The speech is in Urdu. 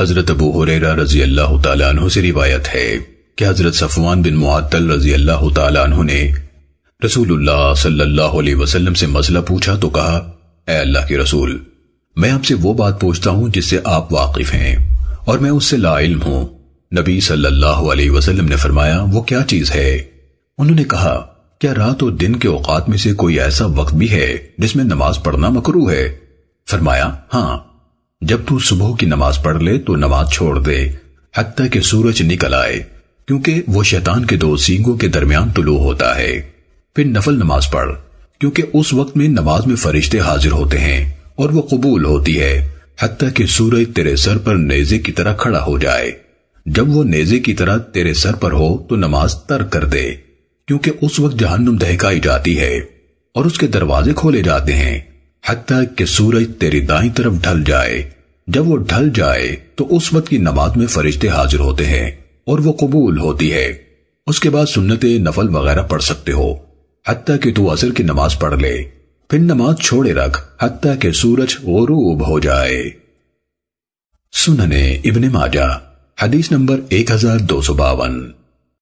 حضرت ابو حریرہ رضی اللہ تعالیٰ عنہ سے روایت ہے کہ حضرت صفوان بن معطل رضی اللہ تعالیٰ عنہ نے رسول اللہ صلی اللہ علیہ وسلم سے مسئلہ پوچھا تو کہا، اے اللہ کے رسول، میں آپ سے وہ بات پوچھتا ہوں جس سے آپ واقف ہیں اور میں اس سے لا علم ہوں. نبی صلی اللہ علیہ وسلم نے فرمایا، وہ کیا چیز ہے؟ انہوں نے کہا، کیا رات و دن کے اوقات میں سے کوئی ایسا وقت بھی ہے جس میں نماز پڑھنا مکرو ہے؟ فرمایا ہاں جب تو صبح کی نماز پڑھ لے تو نماز چھوڑ دے، حتیٰ کہ سورج نکل آئے، کیونکہ وہ شیطان کے دو سینگوں کے درمیان طلوع ہوتا ہے۔ پھر نفل نماز پڑھ، کیونکہ اس وقت میں نماز میں فرشتے حاضر ہوتے ہیں اور وہ قبول ہوتی ہے، حتیٰ کہ سورج تیرے سر پر نیزے کی طرح کھڑا ہو جائے۔ جب وہ نیزے کی طرح تیرے سر پر ہو تو نماز ترک کر دے، کیونکہ اس وقت جہنم دہکائی جاتی ہے اور اس کے دروازے کھولے جاتے ہیں۔ حتیٰ کہ سورج تیری دائیں طرف ڈھل جائے۔ جب وہ ڈھل جائے تو اس وقت کی نماز میں فرشتے حاضر ہوتے ہیں اور وہ قبول ہوتی ہے۔ اس کے بعد سنت نفل وغیرہ پڑھ سکتے ہو۔ حتیٰ کہ تو عصر کی نماز پڑھ لے۔ پھر نماز چھوڑے رکھ حتیٰ کہ سورج غروب ہو جائے۔ سننے ابن ماجہ، حدیث نمبر 1252